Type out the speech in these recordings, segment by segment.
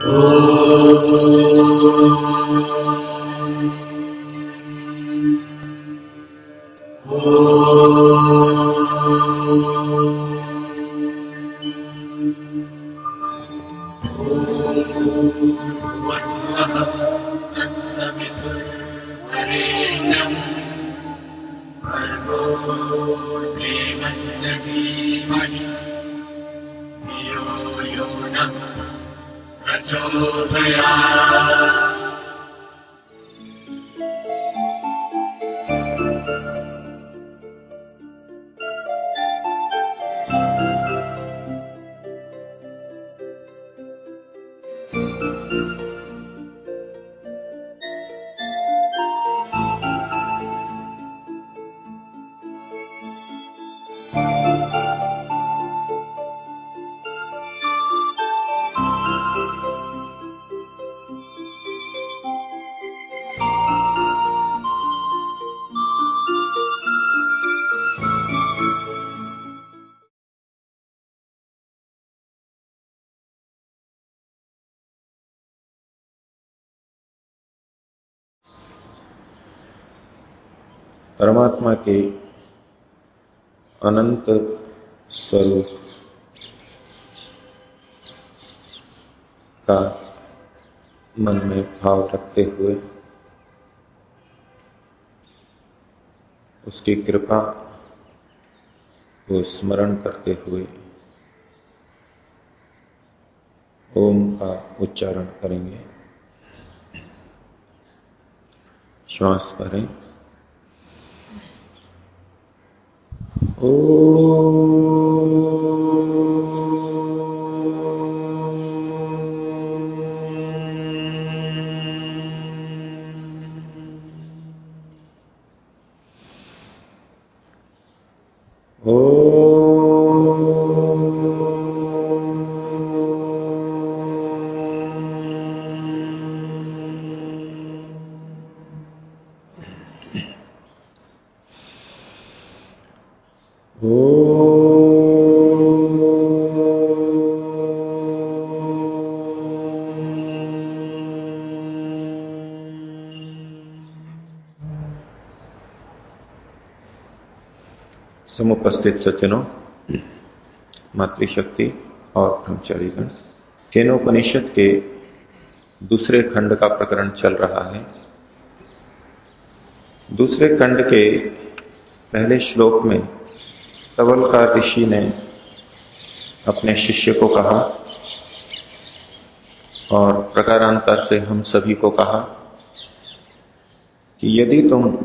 Om. Om. प्रचोदयात् परमात्मा के अनंत स्वरूप का मन में भाव रखते हुए उसकी कृपा को स्मरण करते हुए ओम का उच्चारण करेंगे। श्वास भरें ओ समुपस्थित सज्जनों, मातृशक्ति और ब्रह्मचारीगण केनोपनिषद के दूसरे खंड का प्रकरण चल रहा है। दूसरे खंड के पहले श्लोक में तवल का ऋषि ने अपने शिष्य को कहा और प्रकारांतर से हम सभी को कहा कि यदि तुम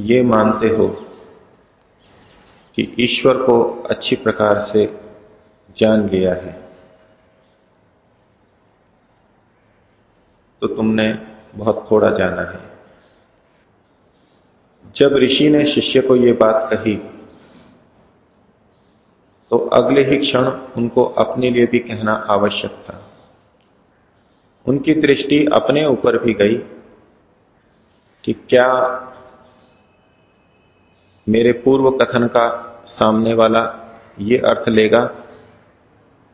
ये मानते हो कि ईश्वर को अच्छी प्रकार से जान लिया है। तो तुमने बहुत थोड़ा जाना है। जब ऋषि ने शिष्य को यह बात कही तो अगले ही क्षण उनको अपने लिए भी कहना आवश्यक था। उनकी दृष्टि अपने ऊपर भी गई कि क्या मेरे पूर्व कथन का सामने वाला ये अर्थ लेगा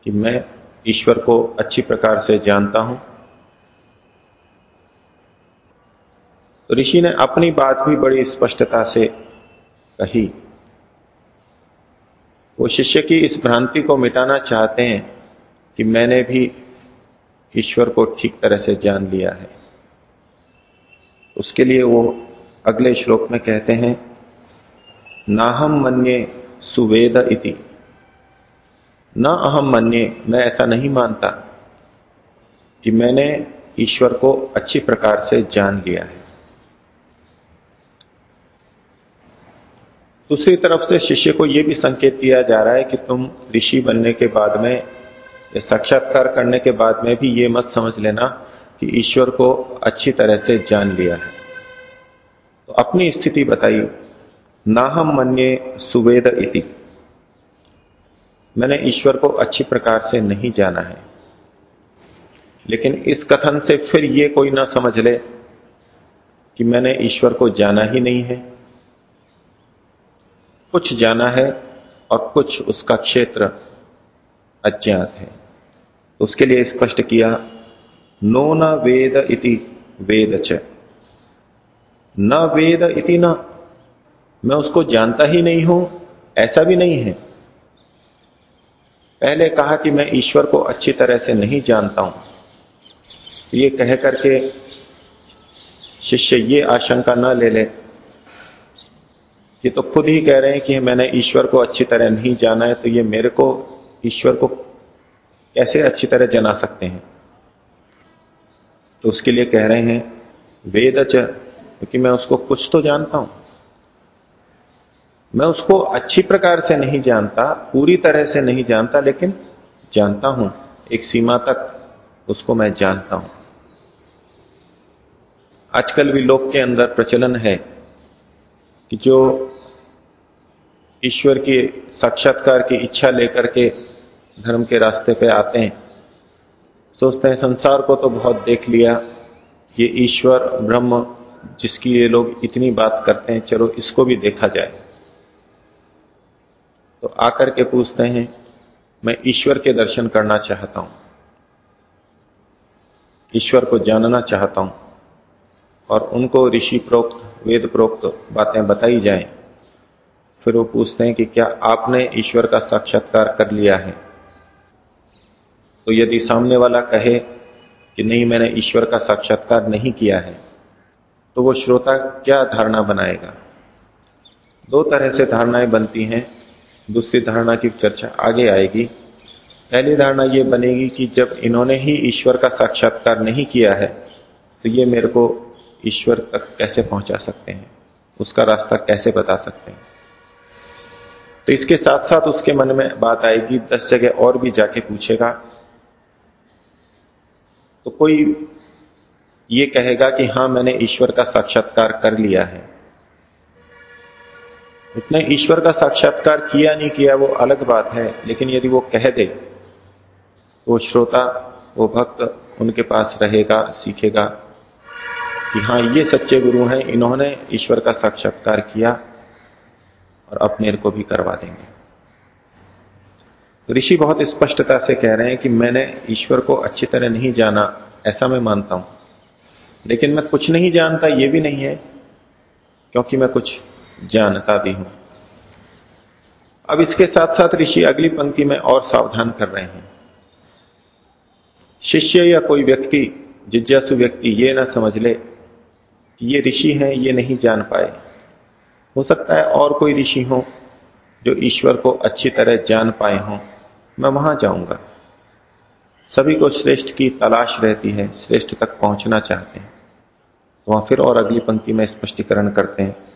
कि मैं ईश्वर को अच्छी प्रकार से जानता हूँ। तो ऋषि ने अपनी बात भी बड़ी स्पष्टता से कही। वो शिष्य की इस भ्रांति को मिटाना चाहते हैं कि मैंने भी ईश्वर को ठीक तरह से जान लिया है। उसके लिए वो अगले श्लोक में कहते हैं, नाहम मन्ये सुवेद इति। न अहम मन्ये, मैं ऐसा नहीं मानता कि मैंने ईश्वर को अच्छी प्रकार से जान लिया है। दूसरी तरफ़ से शिष्य को यह भी संकेत दिया जा रहा है कि तुम ऋषि बनने के बाद में या साक्षात्कार करने के बाद में भी ये मत समझ लेना कि ईश्वर को अच्छी तरह से जान लिया है। तो अपनी स्थिति बताइए। नाहम मन्ये सुवेद इति। मैंने ईश्वर को अच्छी प्रकार से नहीं जाना है। लेकिन इस कथन से फिर ये कोई ना समझ ले कि मैंने ईश्वर को जाना ही नहीं है। कुछ जाना है और कुछ उसका क्षेत्र अज्ञात है। उसके लिए स्पष्ट किया नो न वेद इति वेद च न वेद इति न मैं उसको जानता ही नहीं हूँ, ऐसा भी नहीं है। पहले कहा कि मैं ईश्वर को अच्छी तरह से नहीं जानता हूँ। ये कह करके शिष्य ये आशंका न ले ले ये तो खुद ही कह रहे हैं कि मैंने ईश्वर को अच्छी तरह नहीं जाना है तो ये मेरे को, ईश्वर को कैसे अच्छी तरह जना सकते हैं? तो उसके लिए कह रहे हैं, वेद क्योंकि मैं उसको कुछ तो जानता हूँ। मैं उसको अच्छी प्रकार से नहीं जानता, पूरी तरह से नहीं जानता, लेकिन जानता हूँ। एक सीमा तक उसको मैं जानता हूँ। आजकल भी लोग के अंदर प्रचलन है कि जो ईश्वर की साक्षात्कार की इच्छा लेकर के धर्म के रास्ते पे आते हैं, सोचते हैं, संसार को तो बहुत देख लिया, ये ईश्वर, ब्रह्म, जिसकी ये लोग इतनी बात करते हैं, चलो इसको भी देखा जाए। तो आकर के पूछते हैं, मैं ईश्वर के दर्शन करना चाहता हूँ। ईश्वर को जानना चाहता हूँ और उनको ऋषि प्रोक्त वेद प्रोक्त बातें बताई जाएँ। फिर वो पूछते हैं कि क्या आपने ईश्वर का साक्षात्कार कर लिया है? तो यदि सामने वाला कहे कि नहीं, मैंने ईश्वर का साक्षात्कार नहीं किया है तो वो श्रोता क्या धारणा बनाएगा? दो तरह से धारणाएँ बनती हैं। दूसरी धारणा की चर्चा आगे आएगी। पहली धारणा ये बनेगी कि जब इन्होंने ही ईश्वर का साक्षात्कार नहीं किया है तो ये मेरे को ईश्वर तक कैसे पहुँचा सकते हैं? उसका रास्ता कैसे बता सकते हैं? तो इसके साथ साथ उसके मन में बात आएगी, दस जगह और भी जाके पूछेगा। तो कोई ये कहेगा कि हाँ, मैंने ईश्वर का साक्षात्कार कर लिया है। उसने ईश्वर का साक्षात्कार किया नहीं किया, वो अलग बात है। लेकिन यदि वो कह दे, वो श्रोता, वो भक्त उनके पास रहेगा, सीखेगा कि हाँ ये सच्चे गुरु हैं, इन्होंने ईश्वर का साक्षात्कार किया और अपने को भी करवा देंगे। तो ऋषि बहुत स्पष्टता से कह रहे हैं कि मैंने ईश्वर को अच्छी तरह नहीं जाना, ऐसा मैं मानता हूँ। लेकिन मैं कुछ नहीं जानता यह भी नहीं है, क्योंकि मैं कुछ जानता भी हूँ। अब इसके साथ साथ ऋषि अगली पंक्ति में और सावधान कर रहे हैं। शिष्य या कोई व्यक्ति, जिज्ञासु व्यक्ति ये ना समझ ले ये ऋषि हैं, ये नहीं जान पाए। हो सकता है और कोई ऋषि हो जो ईश्वर को अच्छी तरह जान पाए हों। मैं वहाँ जाऊँगा। सभी को श्रेष्ठ की तलाश रहती है, श्रेष्ठ तक पहुँचना चाहते हैं। तो वहाँ फिर और अगली पंक्ति में स्पष्टीकरण करते हैं।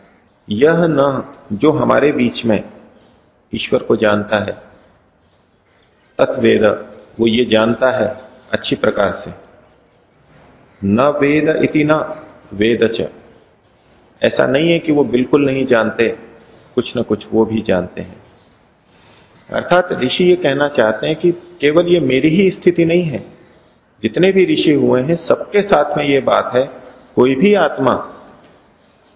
यह न जो हमारे बीच में ईश्वर को जानता है तत्वेद वो ये जानता है अच्छी प्रकार से। न वेद इति न वेद च। ऐसा नहीं है कि वो बिल्कुल नहीं जानते, कुछ न कुछ वो भी जानते हैं। अर्थात ऋषि ये कहना चाहते हैं कि केवल ये मेरी ही स्थिति नहीं है। जितने भी ऋषि हुए हैं, सबके साथ में ये बात है, कोई भी आत्मा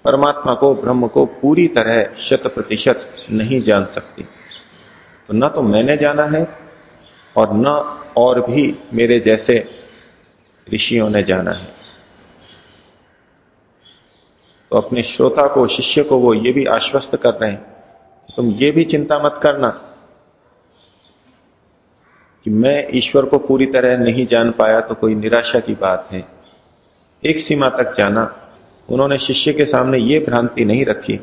परमात्मा को, ब्रह्म को पूरी तरह शत प्रतिशत नहीं जान सकती। तो न तो मैंने जाना है और न और भी मेरे जैसे ऋषियों ने जाना है। तो अपने श्रोता को, शिष्य को वो ये भी आश्वस्त कर रहे हैं, तुम ये भी चिंता मत करना कि मैं ईश्वर को पूरी तरह नहीं जान पाया तो कोई निराशा की बात है। एक सीमा तक जाना उन्होंने शिष्य के सामने ये भ्रांति नहीं रखी,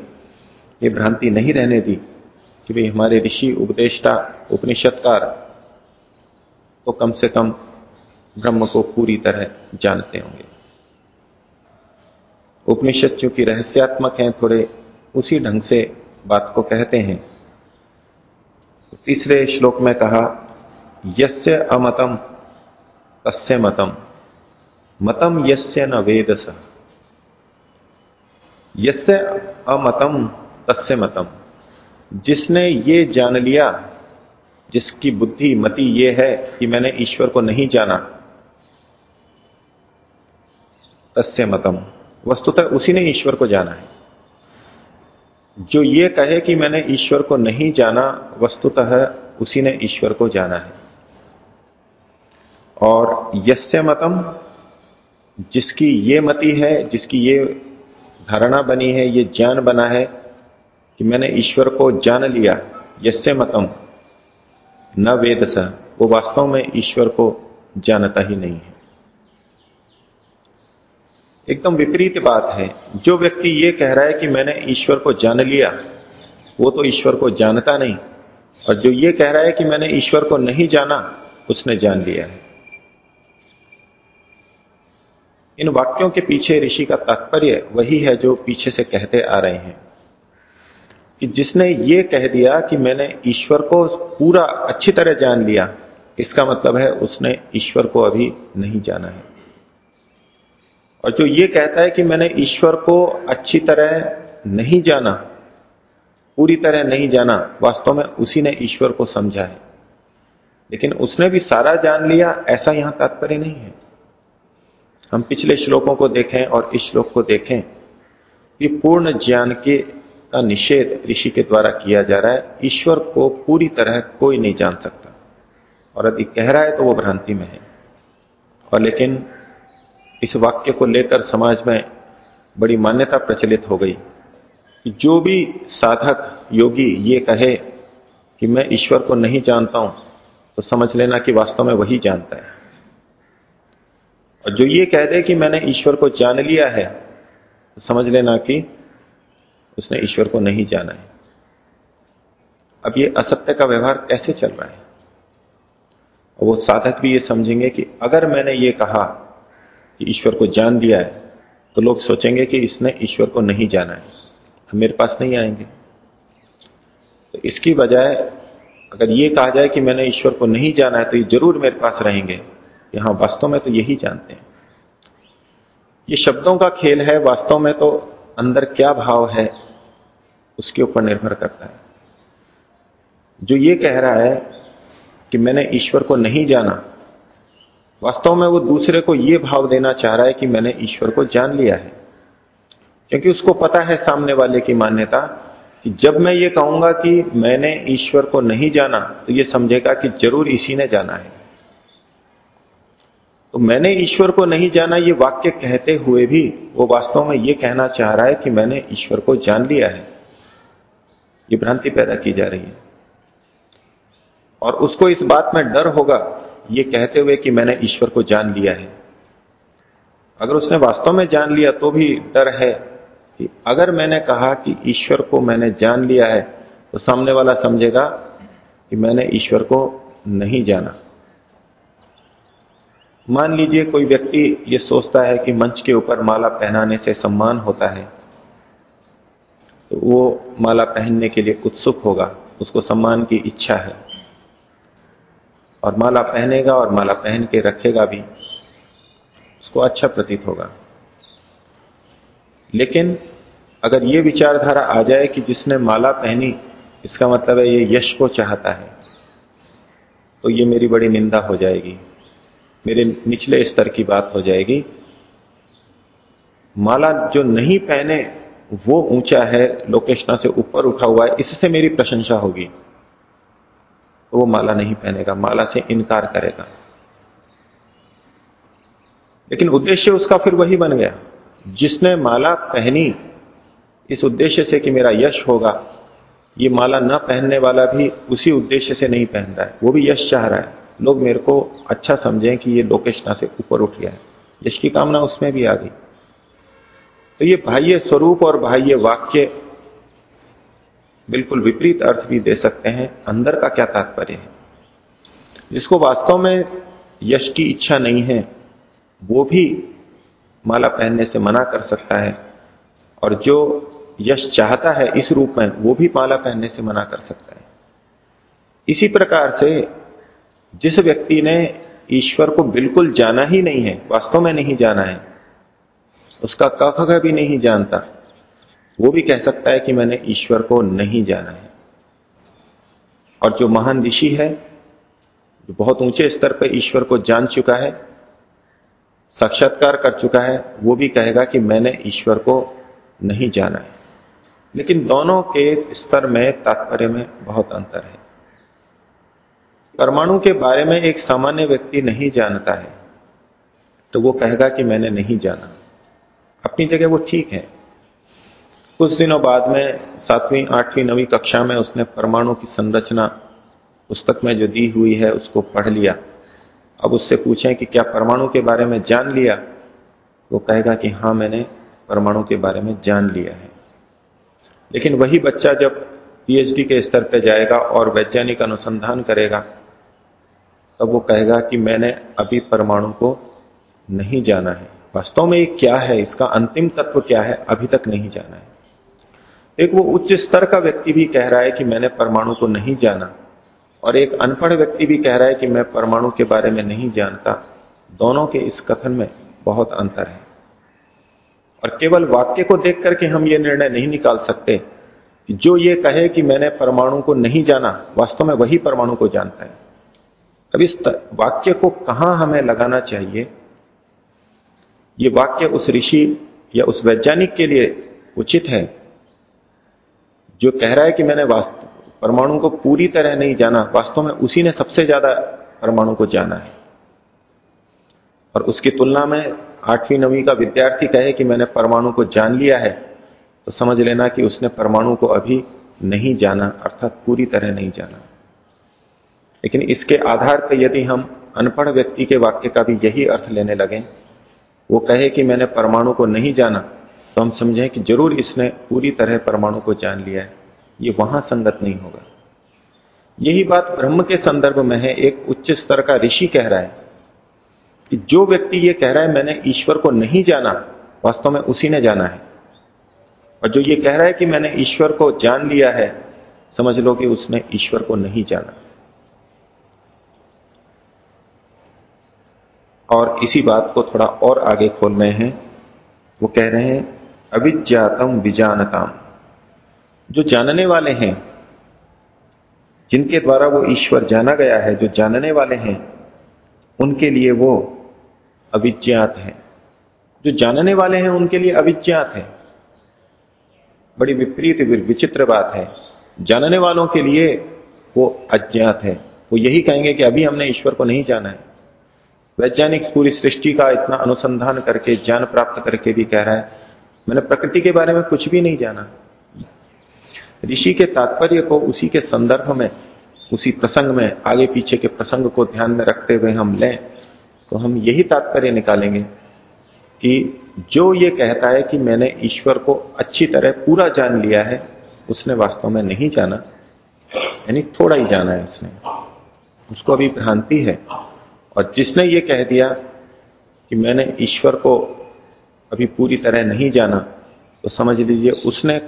ये भ्रांति नहीं रहने दी कि भाई हमारे ऋषि उपदेष्टा, उपनिषदकार तो कम से कम ब्रह्म को पूरी तरह जानते होंगे। उपनिषद चूँकि रहस्यात्मक हैं, थोड़े उसी ढंग से बात को कहते हैं। तीसरे श्लोक में कहा, यस्य अमतम, तस्य मतम मतम यस्य न वेद स यस्य अमतम तस्य मतम जिसने ये जान लिया, जिसकी बुद्धि मति ये है कि मैंने ईश्वर को नहीं जाना, तस्य मतम वस्तुतः उसी ने ईश्वर को जाना है। जो ये कहे कि मैंने ईश्वर को नहीं जाना, वस्तुतः उसी ने ईश्वर को जाना है। और यस्य मतम जिसकी ये मति है, जिसकी ये धारणा बनी है, ये ज्ञान बना है कि मैंने ईश्वर को जान लिया यसे मतम। न वेद स, वो वास्तव में ईश्वर को जानता ही नहीं है। एकदम विपरीत बात है, जो व्यक्ति ये कह रहा है कि मैंने ईश्वर को जान लिया, वो तो ईश्वर को जानता नहीं, और जो ये कह रहा है कि मैंने ईश्वर को नहीं जाना, उसने जान लिया है। इन वाक्यों के पीछे ऋषि का तात्पर्य वही है जो पीछे से कहते आ रहे हैं कि जिसने ये कह दिया कि मैंने ईश्वर को पूरा अच्छी तरह जान लिया, इसका मतलब है उसने ईश्वर को अभी नहीं जाना है। और जो ये कहता है कि मैंने ईश्वर को अच्छी तरह नहीं जाना, पूरी तरह नहीं जाना, वास्तव में उसी ने ईश्वर को समझा है। लेकिन उसने भी सारा जान लिया, ऐसा यहाँ तात्पर्य नहीं है। हम पिछले श्लोकों को देखें और इस श्लोक को देखें। कि पूर्ण ज्ञान के, का निषेध ऋषि के द्वारा किया जा रहा है। ईश्वर को पूरी तरह कोई नहीं जान सकता। और यदि कह रहा है तो वो भ्रांति में है। और लेकिन इस वाक्य को लेकर समाज में बड़ी मान्यता प्रचलित हो गई कि जो भी साधक, योगी ये कहे कि मैं ईश्वर को नहीं जानता हूँ तो समझ लेना कि वास्तव में वही जानता है। और जो ये कह दे कि मैंने ईश्वर को जान लिया है तो समझ लेना कि उसने ईश्वर को नहीं जाना है। अब ये असत्य का व्यवहार कैसे चल रहा है? और वो साधक भी ये समझेंगे कि अगर मैंने ये कहा कि ईश्वर को जान लिया है तो लोग सोचेंगे कि इसने ईश्वर को नहीं जाना है। हम मेरे पास नहीं आएँगे। तो इसकी बजाय अगर ये कहा जाए कि मैंने ईश्वर को नहीं जाना है तो ये ज़रूर मेरे पास रहेंगे। यहाँ वास्तव में तो यही जानते हैं। ये शब्दों का खेल है, वास्तव में तो अंदर क्या भाव है, उसके ऊपर निर्भर करता है। जो ये कह रहा है कि मैंने ईश्वर को नहीं जाना, वास्तव में वो दूसरे को यह भाव देना चाह रहा है कि मैंने ईश्वर को जान लिया है। क्योंकि उसको पता है सामने वाले की मान्यता कि जब मैं ये कहूँगा कि मैंने ईश्वर को नहीं जाना तो ये समझेगा कि ज़रूर इसी ने जाना है। तो मैंने ईश्वर को नहीं जाना, ये वाक्य कहते हुए भी वो वास्तव में ये कहना चाह रहा है कि मैंने ईश्वर को जान लिया है। ये भ्रांति पैदा की जा रही है। और उसको इस बात में डर होगा, ये कहते हुए कि मैंने ईश्वर को जान लिया है। अगर उसने वास्तव में जान लिया तो भी डर है कि अगर मैंने कहा कि ईश्वर को मैंने जान लिया है तो सामने वाला समझेगा कि मैंने ईश्वर को नहीं जाना। मान लीजिए कोई व्यक्ति ये सोचता है कि मंच के ऊपर माला पहनाने से सम्मान होता है तो वो माला पहनने के लिए उत्सुक होगा, उसको सम्मान की इच्छा है। और माला पहनेगा और माला पहन के रखेगा भी, उसको अच्छा प्रतीत होगा। लेकिन अगर ये विचारधारा आ जाए कि जिसने माला पहनी, इसका मतलब है ये यश को चाहता है तो ये मेरी बड़ी निंदा हो जाएगी। मेरे निचले स्तर की बात हो जाएगी। माला जो नहीं पहने, वो ऊँचा है, लोकेशना से ऊपर उठा हुआ है, इससे मेरी प्रशंसा होगी। तो वो माला नहीं पहनेगा, माला से इनकार करेगा। लेकिन उद्देश्य उसका फिर वही बन गया। जिसने माला पहनी, इस उद्देश्य से कि मेरा यश होगा, ये माला न पहनने वाला भी उसी उद्देश्य से नहीं पहन रहा है, वो भी यश चाह रहा है। लोग मेरे को अच्छा समझें कि ये लोकेशना से ऊपर उठ गया है। यश की कामना उसमें भी आ गई। तो ये बाह्य स्वरूप और बाह्य वाक्य बिल्कुल विपरीत अर्थ भी दे सकते हैं। अंदर का क्या तात्पर्य है? जिसको वास्तव में यश की इच्छा नहीं है, वो भी माला पहनने से मना कर सकता है। और जो यश चाहता है इस रूप में, वो भी माला पहनने से मना कर सकता है। इसी प्रकार से जिस व्यक्ति ने ईश्वर को बिल्कुल जाना ही नहीं है, वास्तव में नहीं जाना है, उसका कख का भी नहीं जानता, वो भी कह सकता है कि मैंने ईश्वर को नहीं जाना है। और जो महान ऋषि है, जो बहुत ऊँचे स्तर पर ईश्वर को जान चुका है, साक्षात्कार कर चुका है, वो भी कहेगा कि मैंने ईश्वर को नहीं जाना है। लेकिन दोनों के स्तर में तात्पर्य में बहुत अंतर है। परमाणु के बारे में एक सामान्य व्यक्ति नहीं जानता है तो वो कहेगा कि मैंने नहीं जाना। अपनी जगह वो ठीक है। कुछ दिनों बाद में, सातवीं, आठवीं, नवीं कक्षा में उसने परमाणु की संरचना पुस्तक में जो दी हुई है, उसको पढ़ लिया। अब उससे पूछें कि क्या परमाणु के बारे में जान लिया? वो कहेगा कि हाँ, मैंने परमाणु के बारे में जान लिया है। लेकिन वही बच्चा जब पीएचडी के स्तर पर जाएगा और वैज्ञानिक अनुसंधान करेगा तब वो कहेगा कि मैंने अभी परमाणु को नहीं जाना है। वास्तव में ये क्या है? इसका अंतिम तत्व क्या है? अभी तक नहीं जाना है। एक वो उच्च स्तर का व्यक्ति भी कह रहा है कि मैंने परमाणु को नहीं जाना। और एक अनपढ़ व्यक्ति भी कह रहा है कि मैं परमाणु के बारे में नहीं जानता। दोनों के इस कथन में बहुत अंतर है। और केवल वाक्य को देख करके हम ये निर्णय नहीं निकाल सकते जो ये कहे कि मैंने परमाणु को नहीं जाना, वास्तव में वही परमाणु को जानता है। अब इस वाक्य को कहाँ हमें लगाना चाहिए? ये वाक्य उस ऋषि या उस वैज्ञानिक के लिए उचित है, जो कह रहा है कि मैंने वास्तव परमाणु को पूरी तरह नहीं जाना, वास्तव में उसी ने सबसे ज़्यादा परमाणु को जाना है। और उसकी तुलना में आठवीं, नवीं का विद्यार्थी कहे कि मैंने परमाणु को जान लिया है तो समझ लेना कि उसने परमाणु को अभी नहीं जाना, अर्थात पूरी तरह नहीं जाना। लेकिन इसके आधार पर यदि हम अनपढ़ व्यक्ति के वाक्य का भी यही अर्थ लेने लगे, वो कहे कि मैंने परमाणु को नहीं जाना तो हम समझें कि ज़रूर इसने पूरी तरह परमाणु को जान लिया है। ये वहाँ संगत नहीं होगा। यही बात ब्रह्म के संदर्भ में है। एक उच्च स्तर का ऋषि कह रहा है कि जो व्यक्ति ये कह रहा है, मैंने ईश्वर को नहीं जाना, वास्तव में उसी ने जाना है। और जो ये कह रहा है कि मैंने ईश्वर को जान लिया है, समझ लो कि उसने ईश्वर को नहीं जाना। और इसी बात को थोड़ा और आगे खोल रहे हैं। वो कह रहे हैं, अविज्ञातम विजानताम। जो जानने वाले हैं, जिनके द्वारा वो ईश्वर जाना गया है, जो जानने वाले हैं, उनके लिए वो अविज्ञात है। जो जानने वाले हैं, उनके लिए अविज्ञात है। बड़ी विपरीत विचित्र बात है। जानने वालों के लिए वो अज्ञात है। वो यही कहेंगे कि अभी हमने ईश्वर को नहीं जाना है। वैज्ञानिक पूरी सृष्टि का इतना अनुसंधान करके, ज्ञान प्राप्त करके भी कह रहा है, मैंने प्रकृति के बारे में कुछ भी नहीं जाना। ऋषि के तात्पर्य को उसी के संदर्भ में, उसी प्रसंग में, आगे पीछे के प्रसंग को ध्यान में रखते हुए हम लें तो हम यही तात्पर्य निकालेंगे कि जो ये कहता है कि मैंने ईश्वर को अच्छी तरह पूरा जान लिया है, उसने वास्तव में नहीं जाना, यानी थोड़ा ही जाना है उसने। उसको अभी भ्रांति है। और जिसने ये कह दिया कि मैंने ईश्वर को अभी पूरी तरह नहीं जाना तो समझ लीजिए उसने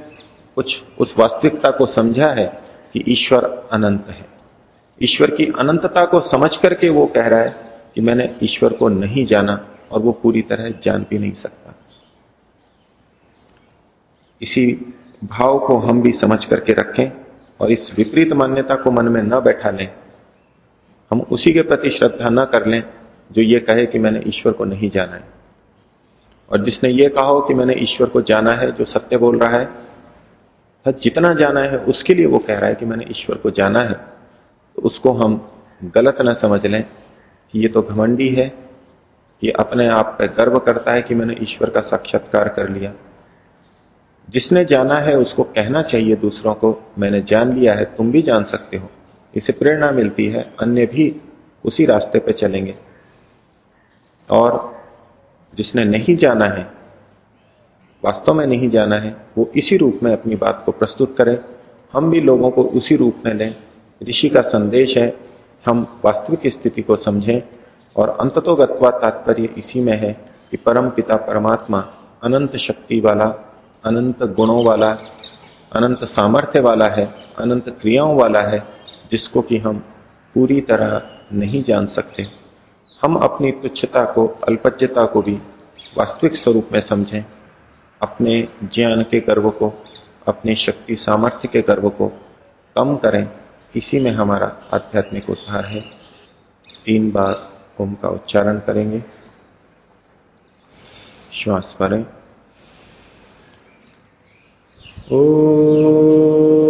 कुछ, उस वास्तविकता को समझा है कि ईश्वर अनंत है। ईश्वर की अनंतता को समझ करके वो कह रहा है कि मैंने ईश्वर को नहीं जाना और वो पूरी तरह जान भी नहीं सकता। इसी भाव को हम भी समझ करके रखें और इस विपरीत मान्यता को मन में न बैठा लें। हम उसी के प्रति श्रद्धा न कर लें जो ये कहे कि मैंने ईश्वर को नहीं जाना है। और जिसने ये कहा हो कि मैंने ईश्वर को जाना है, जो सत्य बोल रहा है जितना जाना है, उसके लिए वो कह रहा है कि मैंने ईश्वर को जाना है। तो उसको हम गलत ना समझ लें कि ये तो घमंडी है, ये अपने आप पर गर्व करता है कि मैंने ईश्वर का साक्षात्कार कर लिया। जिसने जाना है, उसको कहना चाहिए दूसरों को, मैंने जान लिया है, तुम भी जान सकते हो। इसे प्रेरणा मिलती है, अन्य भी उसी रास्ते पे चलेंगे। और जिसने नहीं जाना है, वास्तव में नहीं जाना है, वो इसी रूप में अपनी बात को प्रस्तुत करें। हम भी लोगों को उसी रूप में लें। ऋषि का संदेश है, हम वास्तविक स्थिति को समझें और अंततोगत्वा तात्पर्य इसी में है कि परम पिता परमात्मा, अनंत शक्ति वाला, अनंत गुणों वाला, अनंत सामर्थ्य वाला है, अनंत क्रियाओं वाला है जिसको कि हम पूरी तरह नहीं जान सकते। हम अपनी तुच्छता को, अल्पज्यता को भी वास्तविक स्वरूप में समझें। अपने ज्ञान के गर्व को, अपने शक्ति सामर्थ्य के गर्व को कम करें। इसी में हमारा आध्यात्मिक उद्धार है। तीन बार ओम का उच्चारण करेंगे। श्वास भरें ओ